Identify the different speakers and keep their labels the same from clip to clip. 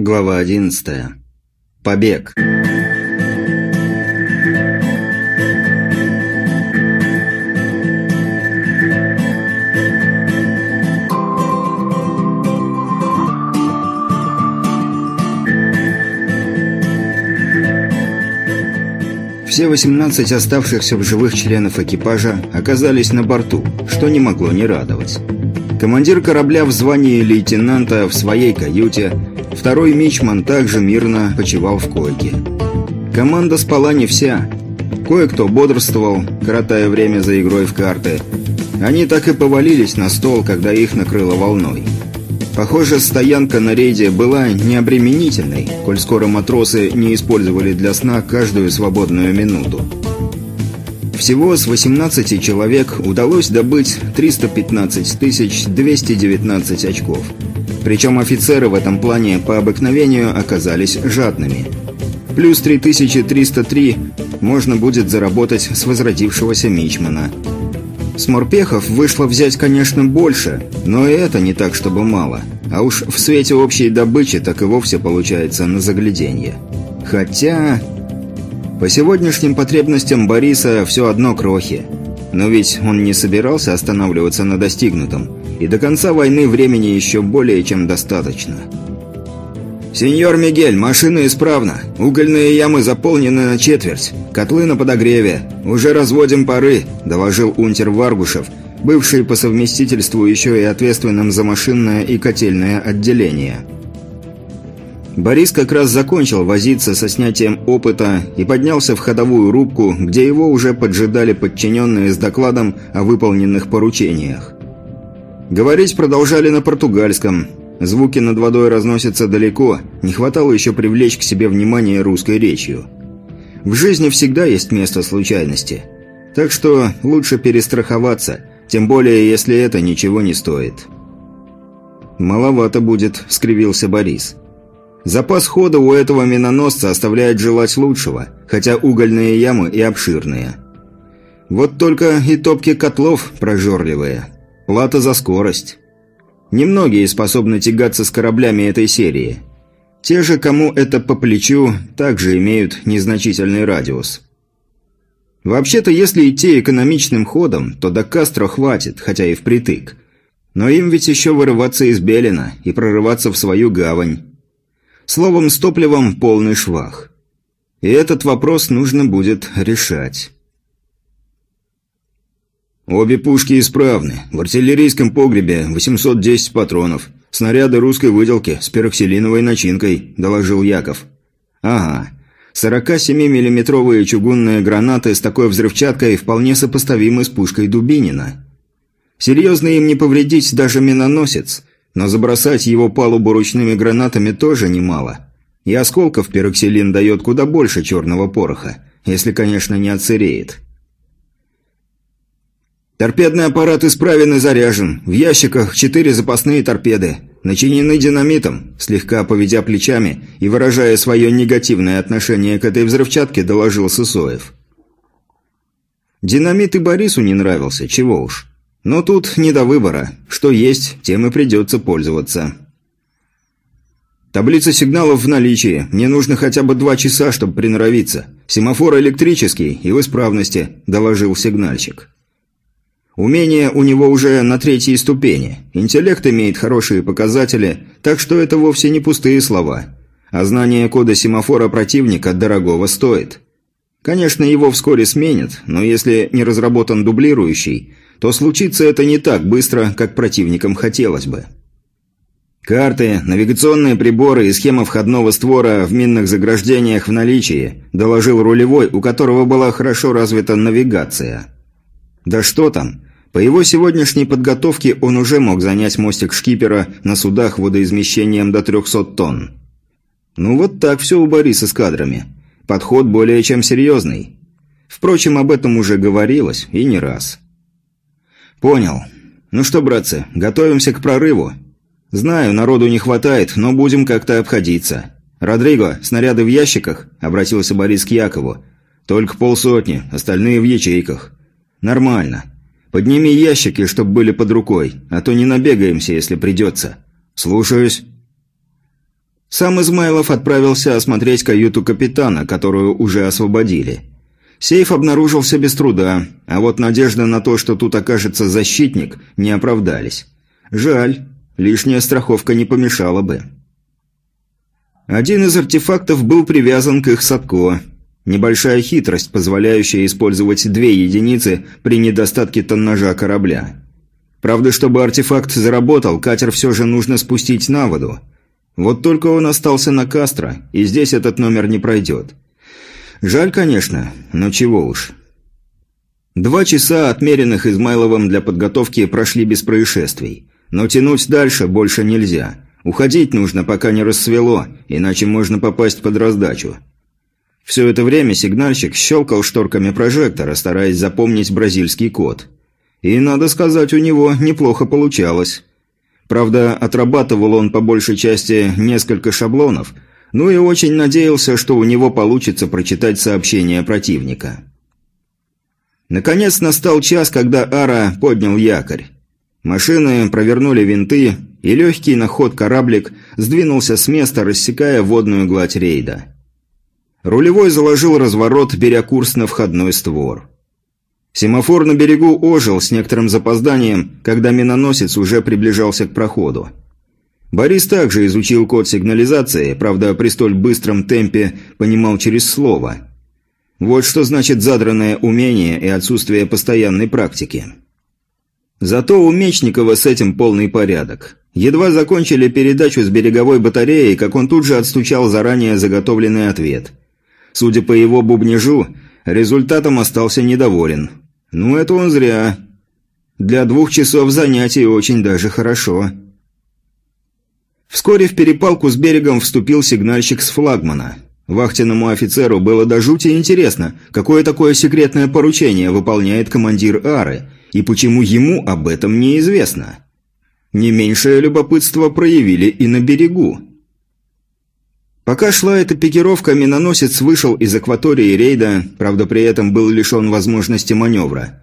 Speaker 1: Глава 11. Побег. Все 18 оставшихся в живых членов экипажа оказались на борту, что не могло не радовать. Командир корабля в звании лейтенанта в своей каюте, второй мичман также мирно почивал в койке. Команда спала не вся. Кое-кто бодрствовал, коротая время за игрой в карты. Они так и повалились на стол, когда их накрыло волной. Похоже, стоянка на рейде была необременительной, коль скоро матросы не использовали для сна каждую свободную минуту. Всего с 18 человек удалось добыть 315 219 очков. Причем офицеры в этом плане по обыкновению оказались жадными. Плюс 3303 можно будет заработать с возродившегося Мичмана – с морпехов вышло взять, конечно, больше, но и это не так, чтобы мало. А уж в свете общей добычи так и вовсе получается на загляденье. Хотя... По сегодняшним потребностям Бориса все одно крохи. Но ведь он не собирался останавливаться на достигнутом, и до конца войны времени еще более чем достаточно. «Сеньор Мигель, машина исправна. Угольные ямы заполнены на четверть. Котлы на подогреве. Уже разводим пары», – доложил унтер Варгушев, бывший по совместительству еще и ответственным за машинное и котельное отделение. Борис как раз закончил возиться со снятием опыта и поднялся в ходовую рубку, где его уже поджидали подчиненные с докладом о выполненных поручениях. Говорить продолжали на португальском, Звуки над водой разносятся далеко, не хватало еще привлечь к себе внимание русской речью. В жизни всегда есть место случайности. Так что лучше перестраховаться, тем более если это ничего не стоит. «Маловато будет», — скривился Борис. «Запас хода у этого миноносца оставляет желать лучшего, хотя угольные ямы и обширные. Вот только и топки котлов прожорливые. Плата за скорость». Немногие способны тягаться с кораблями этой серии. Те же, кому это по плечу, также имеют незначительный радиус. Вообще-то, если идти экономичным ходом, то до Кастро хватит, хотя и впритык. Но им ведь еще вырываться из Белина и прорываться в свою гавань. Словом, с топливом полный швах. И этот вопрос нужно будет решать. «Обе пушки исправны. В артиллерийском погребе 810 патронов. Снаряды русской выделки с пероксилиновой начинкой», – доложил Яков. «Ага. 47-миллиметровые чугунные гранаты с такой взрывчаткой вполне сопоставимы с пушкой Дубинина. Серьезно им не повредить даже миноносец, но забросать его палубу ручными гранатами тоже немало. И осколков пероксилин дает куда больше черного пороха, если, конечно, не отсыреет». Торпедный аппарат исправен и заряжен. В ящиках четыре запасные торпеды. Начинены динамитом, слегка поведя плечами и выражая свое негативное отношение к этой взрывчатке, доложил Сысоев. Динамит и Борису не нравился, чего уж. Но тут не до выбора. Что есть, тем и придется пользоваться. Таблица сигналов в наличии. Мне нужно хотя бы два часа, чтобы приноровиться. Семафор электрический и в исправности, доложил сигнальщик. Умение у него уже на третьей ступени. Интеллект имеет хорошие показатели, так что это вовсе не пустые слова. А знание кода семафора противника дорогого стоит. Конечно, его вскоре сменят, но если не разработан дублирующий, то случится это не так быстро, как противникам хотелось бы. «Карты, навигационные приборы и схема входного створа в минных заграждениях в наличии», доложил рулевой, у которого была хорошо развита навигация. «Да что там? По его сегодняшней подготовке он уже мог занять мостик шкипера на судах водоизмещением до 300 тонн. Ну вот так все у Бориса с кадрами. Подход более чем серьезный. Впрочем, об этом уже говорилось, и не раз. «Понял. Ну что, братцы, готовимся к прорыву. Знаю, народу не хватает, но будем как-то обходиться. Родриго, снаряды в ящиках?» – обратился Борис к Якову. «Только полсотни, остальные в ячейках». «Нормально. Подними ящики, чтоб были под рукой, а то не набегаемся, если придется. Слушаюсь». Сам Измайлов отправился осмотреть каюту капитана, которую уже освободили. Сейф обнаружился без труда, а вот надежда на то, что тут окажется защитник, не оправдались. Жаль, лишняя страховка не помешала бы. Один из артефактов был привязан к их Садко. Небольшая хитрость, позволяющая использовать две единицы при недостатке тоннажа корабля. Правда, чтобы артефакт заработал, катер все же нужно спустить на воду. Вот только он остался на Кастро, и здесь этот номер не пройдет. Жаль, конечно, но чего уж. Два часа, отмеренных Измайловым для подготовки, прошли без происшествий. Но тянуть дальше больше нельзя. Уходить нужно, пока не рассвело, иначе можно попасть под раздачу. Все это время сигнальщик щелкал шторками прожектора, стараясь запомнить бразильский код. И, надо сказать, у него неплохо получалось. Правда, отрабатывал он по большей части несколько шаблонов, ну и очень надеялся, что у него получится прочитать сообщение противника. Наконец настал час, когда Ара поднял якорь. Машины провернули винты, и легкий на ход кораблик сдвинулся с места, рассекая водную гладь рейда. Рулевой заложил разворот, беря курс на входной створ. Семафор на берегу ожил с некоторым запозданием, когда миноносец уже приближался к проходу. Борис также изучил код сигнализации, правда, при столь быстром темпе понимал через слово. Вот что значит задранное умение и отсутствие постоянной практики. Зато у Мечникова с этим полный порядок. Едва закончили передачу с береговой батареи, как он тут же отстучал заранее заготовленный ответ. Судя по его бубнежу, результатом остался недоволен. Ну, это он зря. Для двух часов занятий очень даже хорошо. Вскоре в перепалку с берегом вступил сигнальщик с флагмана. Вахтенному офицеру было до жути интересно, какое такое секретное поручение выполняет командир Ары, и почему ему об этом неизвестно. Не меньшее любопытство проявили и на берегу. Пока шла эта пикировка, миноносец вышел из акватории рейда, правда при этом был лишен возможности маневра.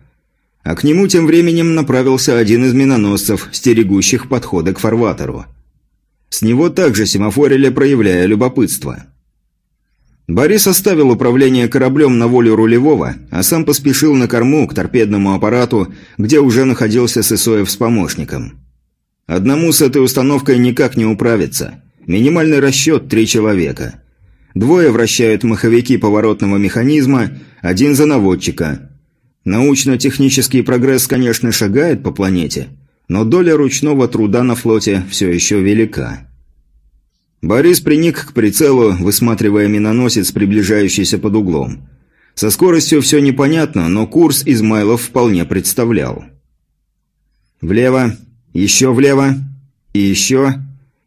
Speaker 1: А к нему тем временем направился один из миноносцев, стерегущих подхода к фарватеру. С него также семафорили, проявляя любопытство. Борис оставил управление кораблем на волю рулевого, а сам поспешил на корму к торпедному аппарату, где уже находился Сысоев с помощником. Одному с этой установкой никак не управиться. Минимальный расчет – три человека. Двое вращают маховики поворотного механизма, один за наводчика. Научно-технический прогресс, конечно, шагает по планете, но доля ручного труда на флоте все еще велика. Борис приник к прицелу, высматривая миноносец, приближающийся под углом. Со скоростью все непонятно, но курс Измайлов вполне представлял. «Влево», «Еще влево. И еще.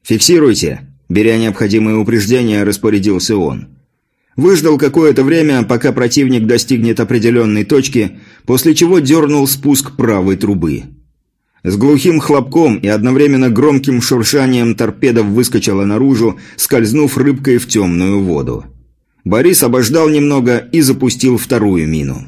Speaker 1: Фиксируйте!» Беря необходимые упреждения, распорядился он. Выждал какое-то время, пока противник достигнет определенной точки, после чего дернул спуск правой трубы. С глухим хлопком и одновременно громким шуршанием торпеда выскочила наружу, скользнув рыбкой в темную воду. Борис обождал немного и запустил вторую мину.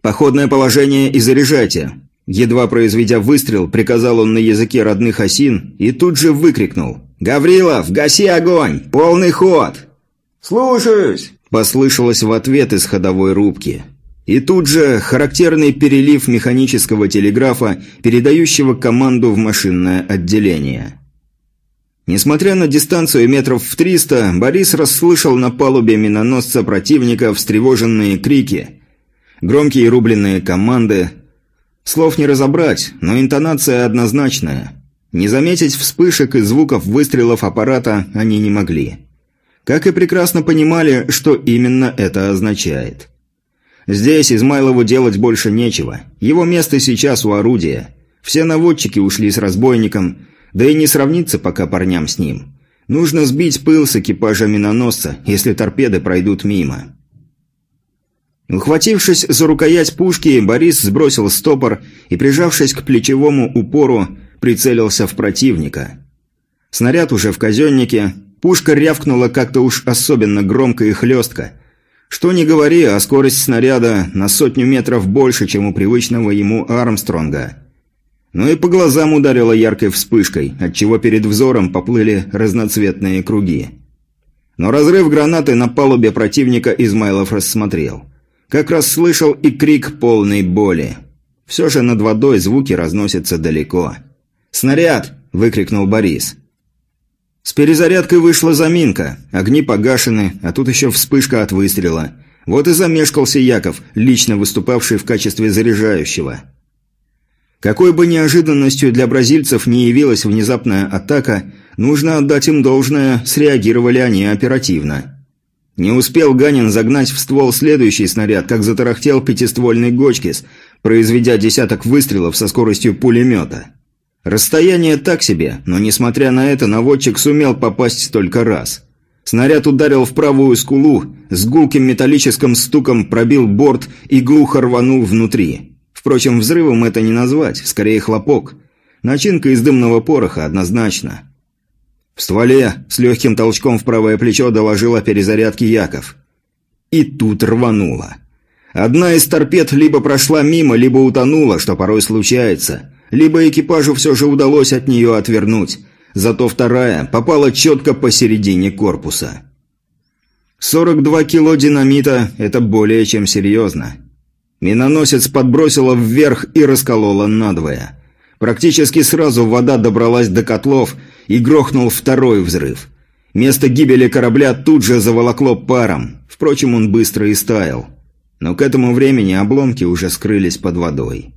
Speaker 1: «Походное положение и заряжайте. Едва произведя выстрел, приказал он на языке родных осин и тут же выкрикнул. «Гаврилов, гаси огонь! Полный ход!»
Speaker 2: «Слушаюсь!»
Speaker 1: – послышалось в ответ из ходовой рубки. И тут же характерный перелив механического телеграфа, передающего команду в машинное отделение. Несмотря на дистанцию метров в триста, Борис расслышал на палубе миноносца противника встревоженные крики, громкие рубленные команды, Слов не разобрать, но интонация однозначная. Не заметить вспышек и звуков выстрелов аппарата они не могли. Как и прекрасно понимали, что именно это означает. Здесь Измайлову делать больше нечего. Его место сейчас у орудия. Все наводчики ушли с разбойником, да и не сравнится пока парням с ним. Нужно сбить пыл с экипажа миноносца, если торпеды пройдут мимо. Ухватившись за рукоять пушки, Борис сбросил стопор и, прижавшись к плечевому упору, прицелился в противника. Снаряд уже в казеннике, пушка рявкнула как-то уж особенно громко и хлестко. Что ни говори, а скорость снаряда на сотню метров больше, чем у привычного ему Армстронга. но и по глазам ударило яркой вспышкой, отчего перед взором поплыли разноцветные круги. Но разрыв гранаты на палубе противника Измайлов рассмотрел. Как раз слышал и крик полной боли. Все же над водой звуки разносятся далеко. «Снаряд!» – выкрикнул Борис. С перезарядкой вышла заминка, огни погашены, а тут еще вспышка от выстрела. Вот и замешкался Яков, лично выступавший в качестве заряжающего. Какой бы неожиданностью для бразильцев не явилась внезапная атака, нужно отдать им должное, среагировали они оперативно. Не успел Ганин загнать в ствол следующий снаряд, как затарахтел пятиствольный Гочкис, произведя десяток выстрелов со скоростью пулемета. Расстояние так себе, но несмотря на это, наводчик сумел попасть только раз. Снаряд ударил в правую скулу, с гулким металлическим стуком пробил борт и глухо рванул внутри. Впрочем, взрывом это не назвать, скорее хлопок. Начинка из дымного пороха, однозначно. В стволе с легким толчком в правое плечо доложил о перезарядке Яков. И тут рвануло. Одна из торпед либо прошла мимо, либо утонула, что порой случается, либо экипажу все же удалось от нее отвернуть, зато вторая попала четко посередине корпуса. 42 кило динамита – это более чем серьезно. Миноносец подбросило вверх и раскололо надвое. Практически сразу вода добралась до котлов и грохнул второй взрыв. Место гибели корабля тут же заволокло паром, впрочем, он быстро истаял. Но к этому времени обломки уже скрылись под водой.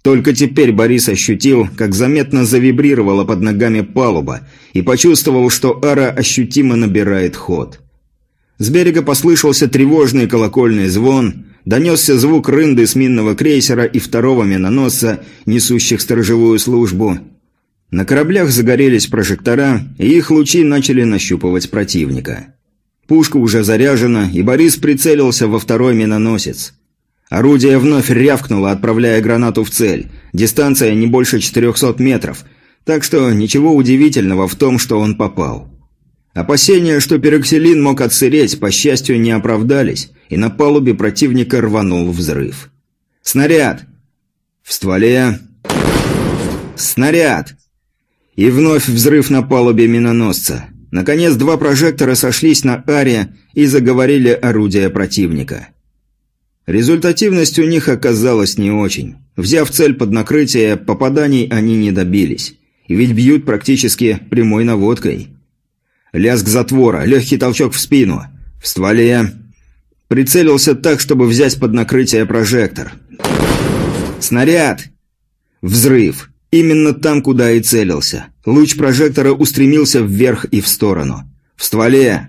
Speaker 1: Только теперь Борис ощутил, как заметно завибрировала под ногами палуба, и почувствовал, что ара ощутимо набирает ход. С берега послышался тревожный колокольный звон, донесся звук рынды с минного крейсера и второго миноносца, несущих сторожевую службу. На кораблях загорелись прожектора, и их лучи начали нащупывать противника. Пушка уже заряжена, и Борис прицелился во второй миноносец. Орудие вновь рявкнуло, отправляя гранату в цель. Дистанция не больше 400 метров, так что ничего удивительного в том, что он попал. Опасения, что пероксилин мог отсыреть, по счастью, не оправдались, и на палубе противника рванул взрыв. «Снаряд!» В стволе... «Снаряд!» И вновь взрыв на палубе миноносца. Наконец, два прожектора сошлись на аре и заговорили орудия противника. Результативность у них оказалась не очень. Взяв цель под накрытие, попаданий они не добились. Ведь бьют практически прямой наводкой. Лязг затвора, легкий толчок в спину. В стволе... Прицелился так, чтобы взять под накрытие прожектор. Снаряд! Взрыв. Именно там, куда и целился. Луч прожектора устремился вверх и в сторону. В стволе...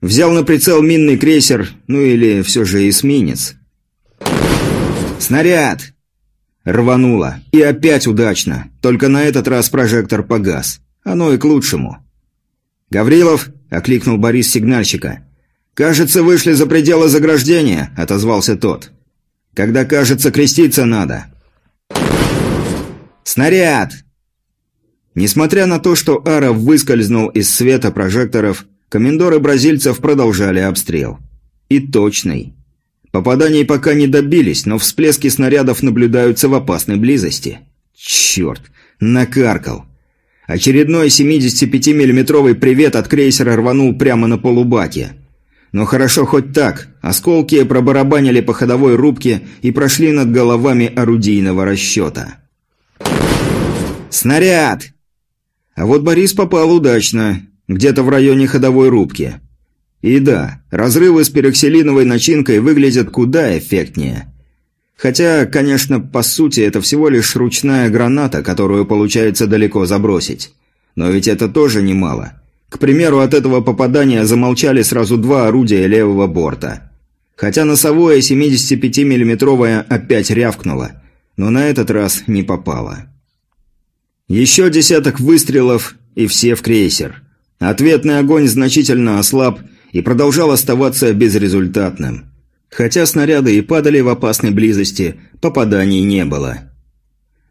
Speaker 1: Взял на прицел минный крейсер, ну или все же эсминец. «Снаряд!» Рвануло. И опять удачно. Только на этот раз прожектор погас. Оно и к лучшему. «Гаврилов!» – окликнул Борис сигнальщика. «Кажется, вышли за пределы заграждения», – отозвался тот. «Когда, кажется, креститься надо». «Снаряд!» Несмотря на то, что Ара выскользнул из света прожекторов, комендоры бразильцев продолжали обстрел. И точный. Попаданий пока не добились, но всплески снарядов наблюдаются в опасной близости. Черт, накаркал. Очередной 75 миллиметровый привет от крейсера рванул прямо на полубаке. Но хорошо хоть так. Осколки пробарабанили по ходовой рубке и прошли над головами орудийного расчета. «Снаряд!» А вот Борис попал удачно где-то в районе ходовой рубки. И да, разрывы с пероксилиновой начинкой выглядят куда эффектнее. Хотя, конечно, по сути, это всего лишь ручная граната, которую получается далеко забросить. Но ведь это тоже немало. К примеру, от этого попадания замолчали сразу два орудия левого борта. Хотя носовое 75 миллиметровое опять рявкнуло, но на этот раз не попало. Еще десяток выстрелов, и все в крейсер. Ответный огонь значительно ослаб и продолжал оставаться безрезультатным. Хотя снаряды и падали в опасной близости, попаданий не было.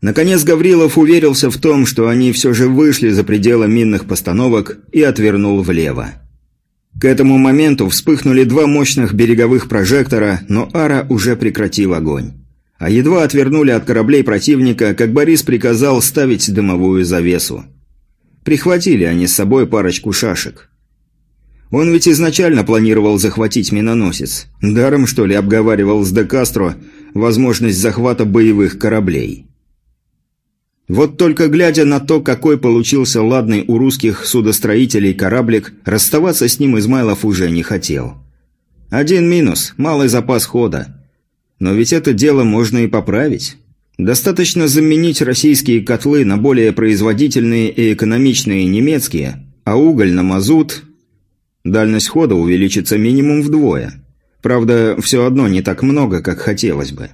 Speaker 1: Наконец Гаврилов уверился в том, что они все же вышли за пределы минных постановок и отвернул влево. К этому моменту вспыхнули два мощных береговых прожектора, но Ара уже прекратил огонь. А едва отвернули от кораблей противника, как Борис приказал ставить дымовую завесу. Прихватили они с собой парочку шашек. Он ведь изначально планировал захватить миноносец. Даром, что ли, обговаривал с Де Кастро возможность захвата боевых кораблей. Вот только глядя на то, какой получился ладный у русских судостроителей кораблик, расставаться с ним Измайлов уже не хотел. Один минус – малый запас хода. Но ведь это дело можно и поправить. Достаточно заменить российские котлы на более производительные и экономичные немецкие, а уголь на мазут. Дальность хода увеличится минимум вдвое. Правда, все одно не так много, как хотелось бы.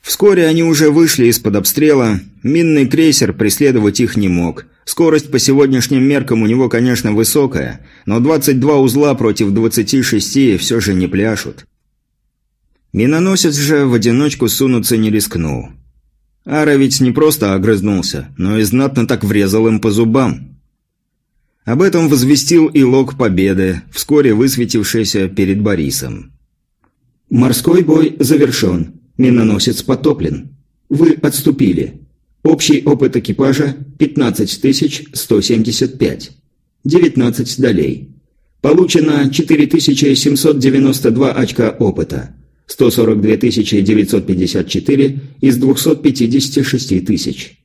Speaker 1: Вскоре они уже вышли из-под обстрела. Минный крейсер преследовать их не мог. Скорость по сегодняшним меркам у него, конечно, высокая, но 22 узла против 26 все же не пляшут. Миноносец же в одиночку сунуться не рискнул. Ара ведь не просто огрызнулся, но и знатно так врезал им по зубам. Об этом возвестил и лог победы, вскоре высветившийся перед Борисом.
Speaker 3: «Морской бой завершен. Миноносец потоплен. Вы отступили. Общий опыт экипажа – 15175. 19 долей. Получено 4792 очка опыта. 142 954 из 256 тысяч.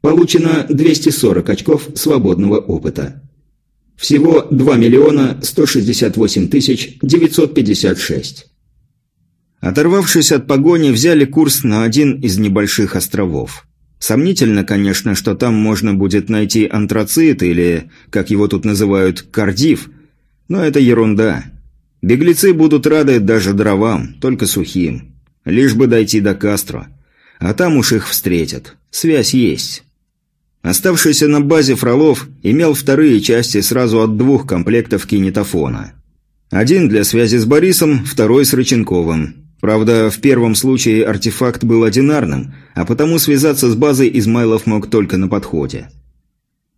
Speaker 3: Получено 240 очков свободного опыта. Всего 2 миллиона 168 тысяч 956.
Speaker 1: Оторвавшись от погони, взяли курс на один из небольших островов. Сомнительно, конечно, что там можно будет найти антрацит или, как его тут называют, кардив, но это ерунда. Беглецы будут рады даже дровам, только сухим. Лишь бы дойти до Кастро. А там уж их встретят. Связь есть. Оставшийся на базе Фролов имел вторые части сразу от двух комплектов кинетофона. Один для связи с Борисом, второй с Рыченковым. Правда, в первом случае артефакт был одинарным, а потому связаться с базой Измайлов мог только на подходе.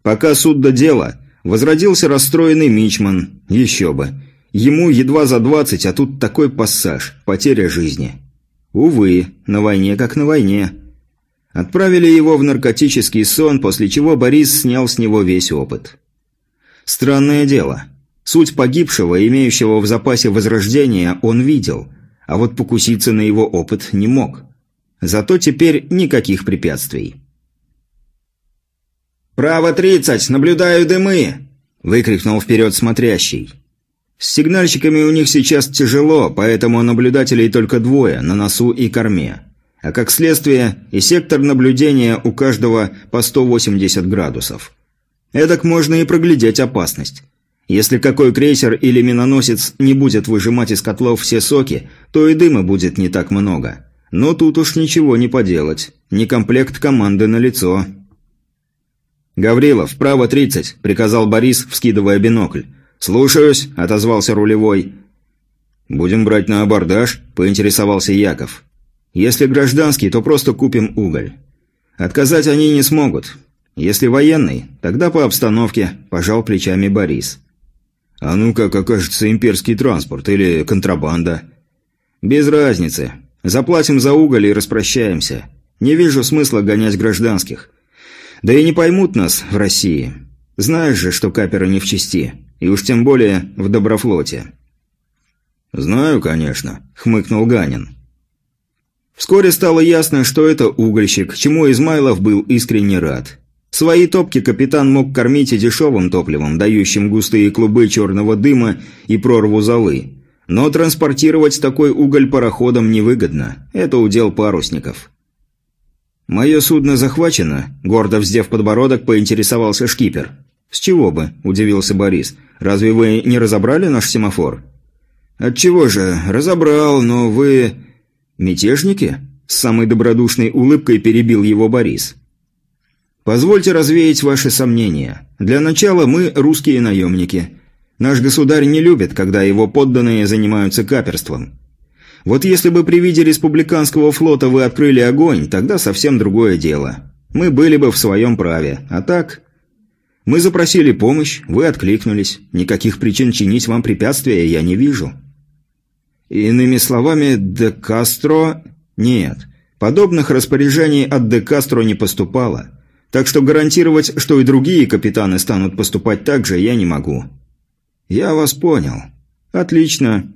Speaker 1: Пока суд до дела, возродился расстроенный Мичман, еще бы. Ему едва за двадцать, а тут такой пассаж, потеря жизни. Увы, на войне как на войне. Отправили его в наркотический сон, после чего Борис снял с него весь опыт. Странное дело. Суть погибшего, имеющего в запасе возрождения, он видел – а вот покуситься на его опыт не мог. Зато теперь никаких препятствий.
Speaker 2: «Право тридцать! Наблюдаю дымы!» – выкрикнул вперед смотрящий.
Speaker 1: С сигнальщиками у них сейчас тяжело, поэтому наблюдателей только двое, на носу и корме. А как следствие, и сектор наблюдения у каждого по 180 градусов. Эдак можно и проглядеть опасность. Если какой крейсер или миноносец не будет выжимать из котлов все соки, то и дыма будет не так много. Но тут уж ничего не поделать. Не комплект команды на лицо. «Гаврилов, право 30», — приказал Борис, вскидывая бинокль. «Слушаюсь», — отозвался рулевой. «Будем брать на абордаж», — поинтересовался Яков. «Если гражданский, то просто купим уголь. Отказать они не смогут. Если военный, тогда по обстановке», – пожал плечами Борис. А ну как окажется имперский транспорт или контрабанда? Без разницы. Заплатим за уголь и распрощаемся. Не вижу смысла гонять гражданских. Да и не поймут нас в России. Знаешь же, что каперы не в чести. И уж тем более в Доброфлоте. «Знаю, конечно», — хмыкнул Ганин. Вскоре стало ясно, что это угольщик, чему Измайлов был искренне рад. Свои топки капитан мог кормить и дешевым топливом, дающим густые клубы черного дыма и прорву золы. Но транспортировать такой уголь пароходом невыгодно. Это удел парусников. «Мое судно захвачено?» – гордо вздев подбородок, поинтересовался шкипер. «С чего бы?» – удивился Борис. «Разве вы не разобрали наш семафор?» «Отчего же? Разобрал, но вы...» «Мятежники?» – с самой добродушной улыбкой перебил его Борис. Позвольте развеять ваши сомнения. Для начала мы русские наемники. Наш государь не любит, когда его подданные занимаются каперством. Вот если бы при виде республиканского флота вы открыли огонь, тогда совсем другое дело. Мы были бы в своем праве. А так... Мы запросили помощь, вы откликнулись. Никаких причин чинить вам препятствия я не вижу. Иными словами, де Кастро Нет, подобных распоряжений от Де Кастро не поступало. Так что гарантировать, что и другие капитаны станут поступать так же, я не могу. Я вас понял. Отлично.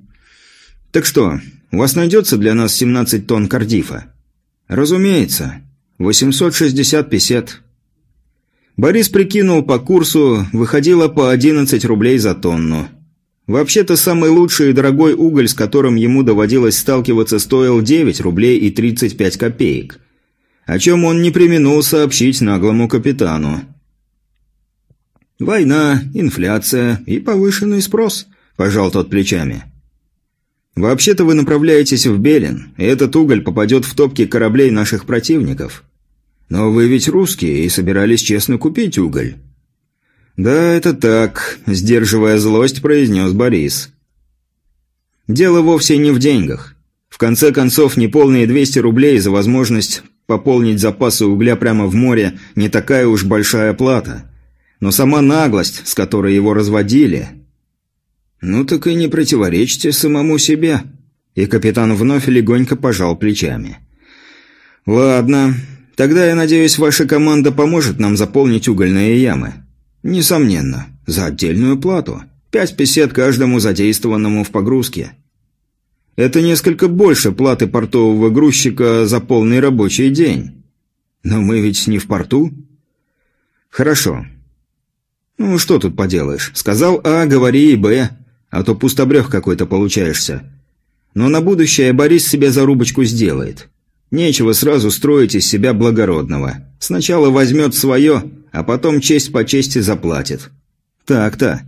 Speaker 1: Так что, у вас найдется для нас 17 тонн кардифа? Разумеется. 860 песет. Борис прикинул по курсу, выходило по 11 рублей за тонну. Вообще-то самый лучший и дорогой уголь, с которым ему доводилось сталкиваться, стоил 9 рублей и 35 копеек. О чем он не применул сообщить наглому капитану. «Война, инфляция и повышенный спрос», – пожал тот плечами. «Вообще-то вы направляетесь в Белин, и этот уголь попадет в топки кораблей наших противников. Но вы ведь русские и собирались честно купить уголь». «Да, это так», – сдерживая злость, произнес Борис. «Дело вовсе не в деньгах. В конце концов, неполные 200 рублей за возможность пополнить запасы угля прямо в море не такая уж большая плата. Но сама наглость, с которой его разводили... Ну так и не противоречьте самому себе. И капитан вновь легонько пожал плечами. Ладно, тогда я надеюсь, ваша команда поможет нам заполнить угольные ямы. Несомненно, за отдельную плату. Пять песет каждому задействованному в погрузке. Это несколько больше платы портового грузчика за полный рабочий день. Но мы ведь не в порту. Хорошо. Ну, что тут поделаешь? Сказал А, говори и Б, а то пустобрех какой-то получаешься. Но на будущее Борис себе зарубочку сделает. Нечего сразу строить из себя благородного. Сначала возьмет свое, а потом честь по чести заплатит. Так-то.